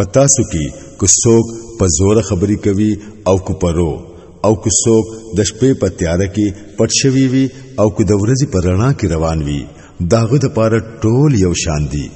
پتا سو کی کو څوک په زور خبري کوي او کو پرو او کو څوک د شپې په تیاره کې پټ شوی وي او کو د ورځې په رڼا کې روان وي داغه د پاره ټول یو شان دي